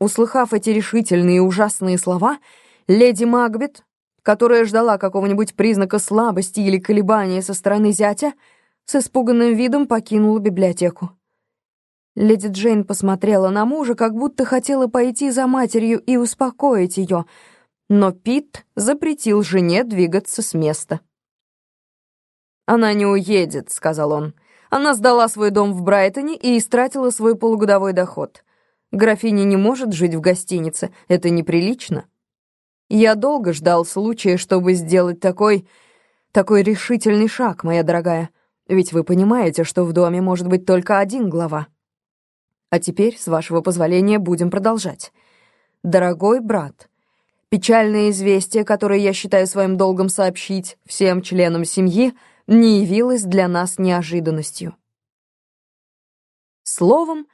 Услыхав эти решительные и ужасные слова, леди Макбет, которая ждала какого-нибудь признака слабости или колебания со стороны зятя, с испуганным видом покинула библиотеку. Леди Джейн посмотрела на мужа, как будто хотела пойти за матерью и успокоить ее, но Пит запретил жене двигаться с места. «Она не уедет», — сказал он. «Она сдала свой дом в Брайтоне и истратила свой полугодовой доход. Графиня не может жить в гостинице, это неприлично. Я долго ждал случая, чтобы сделать такой... такой решительный шаг, моя дорогая. Ведь вы понимаете, что в доме может быть только один глава. А теперь, с вашего позволения, будем продолжать. Дорогой брат, печальное известие, которое я считаю своим долгом сообщить всем членам семьи, не явилось для нас неожиданностью. Словом,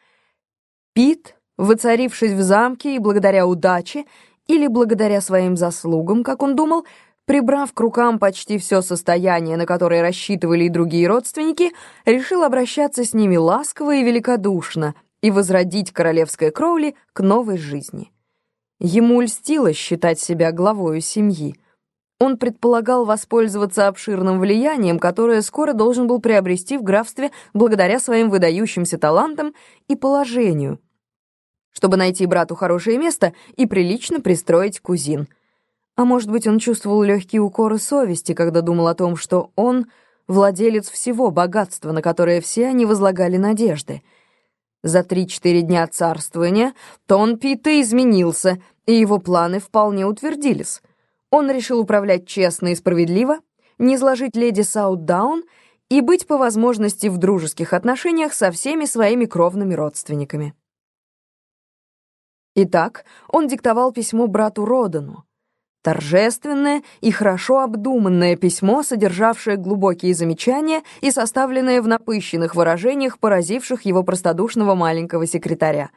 Пит Воцарившись в замке и благодаря удаче, или благодаря своим заслугам, как он думал, прибрав к рукам почти все состояние, на которое рассчитывали и другие родственники, решил обращаться с ними ласково и великодушно и возродить королевское Кроули к новой жизни. Ему льстило считать себя главою семьи. Он предполагал воспользоваться обширным влиянием, которое скоро должен был приобрести в графстве благодаря своим выдающимся талантам и положению, чтобы найти брату хорошее место и прилично пристроить кузин. А может быть, он чувствовал легкие укоры совести, когда думал о том, что он — владелец всего богатства, на которое все они возлагали надежды. За три-четыре дня царствования Тон Пита изменился, и его планы вполне утвердились. Он решил управлять честно и справедливо, не сложить леди Саутдаун и быть по возможности в дружеских отношениях со всеми своими кровными родственниками. Итак, он диктовал письмо брату Родану. Торжественное и хорошо обдуманное письмо, содержавшее глубокие замечания и составленное в напыщенных выражениях, поразивших его простодушного маленького секретаря.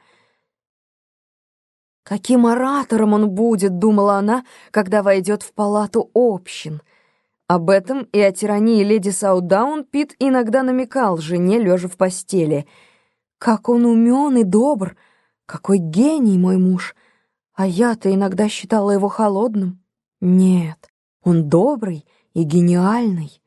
«Каким оратором он будет», — думала она, когда войдет в палату общин. Об этом и о тирании леди Саудаун Пит иногда намекал жене, лежа в постели. «Как он умен и добр!» Какой гений мой муж! А я-то иногда считала его холодным. Нет, он добрый и гениальный.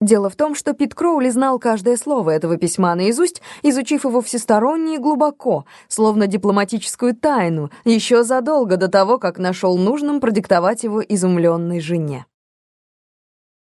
Дело в том, что Пит Кроули знал каждое слово этого письма наизусть, изучив его всесторонне и глубоко, словно дипломатическую тайну, еще задолго до того, как нашел нужным продиктовать его изумленной жене.